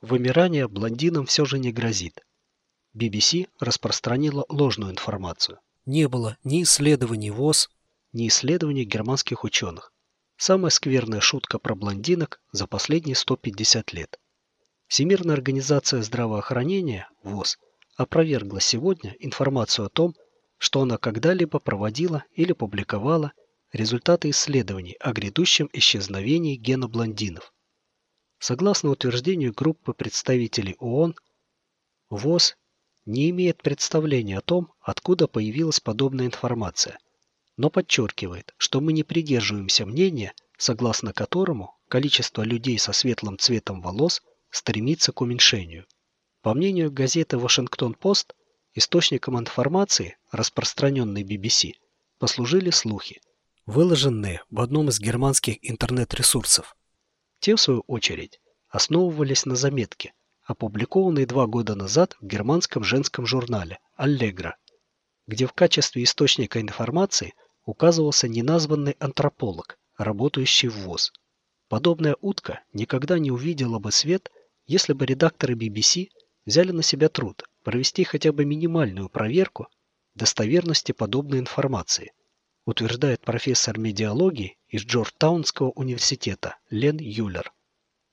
Вымирание блондинам все же не грозит. BBC распространила ложную информацию. Не было ни исследований ВОЗ, ни исследований германских ученых. Самая скверная шутка про блондинок за последние 150 лет. Всемирная организация здравоохранения, ВОЗ, опровергла сегодня информацию о том, что она когда-либо проводила или публиковала результаты исследований о грядущем исчезновении гена блондинов. Согласно утверждению группы представителей ООН, ВОЗ не имеет представления о том, откуда появилась подобная информация, но подчеркивает, что мы не придерживаемся мнения, согласно которому количество людей со светлым цветом волос стремится к уменьшению. По мнению газеты «Вашингтон-Пост», источником информации, распространенной BBC, послужили слухи, выложенные в одном из германских интернет-ресурсов. Те, в свою очередь, основывались на заметке, опубликованной два года назад в германском женском журнале «Аллегра», где в качестве источника информации указывался неназванный антрополог, работающий в ВОЗ. Подобная утка никогда не увидела бы свет, если бы редакторы BBC взяли на себя труд провести хотя бы минимальную проверку достоверности подобной информации, утверждает профессор медиалогии из Джорджтаунского университета Лен Юллер.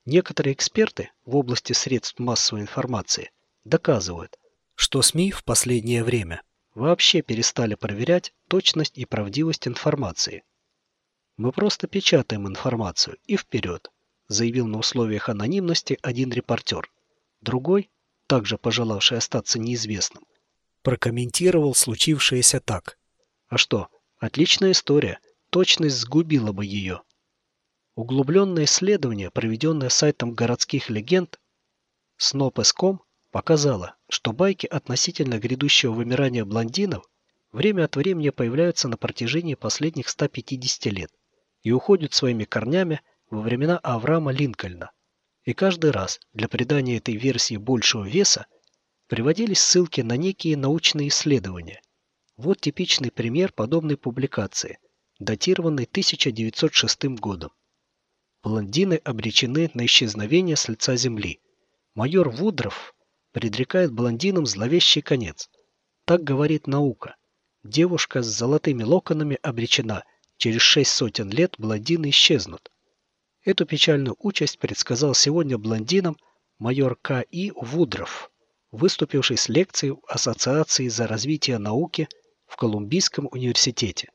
Некоторые эксперты в области средств массовой информации доказывают, что СМИ в последнее время вообще перестали проверять точность и правдивость информации. Мы просто печатаем информацию и вперед, заявил на условиях анонимности один репортер. Другой, также пожелавший остаться неизвестным, прокомментировал случившееся так. А что, отличная история, точность сгубила бы ее. Углубленное исследование, проведенное сайтом городских легенд Snopes.com, показало, что байки относительно грядущего вымирания блондинов время от времени появляются на протяжении последних 150 лет и уходят своими корнями во времена Авраама Линкольна. И каждый раз для придания этой версии большего веса приводились ссылки на некие научные исследования. Вот типичный пример подобной публикации, датированной 1906 годом. Блондины обречены на исчезновение с лица земли. Майор Вудров предрекает блондинам зловещий конец. Так говорит наука. Девушка с золотыми локонами обречена. Через шесть сотен лет блондины исчезнут. Эту печальную участь предсказал сегодня блондинам майор К.И. Вудров, выступивший с лекцией в Ассоциации за развитие науки в Колумбийском университете.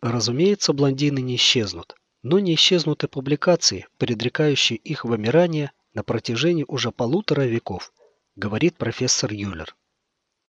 Разумеется, блондины не исчезнут но не исчезнут и публикации, предрекающие их вымирание на протяжении уже полутора веков, говорит профессор Юллер.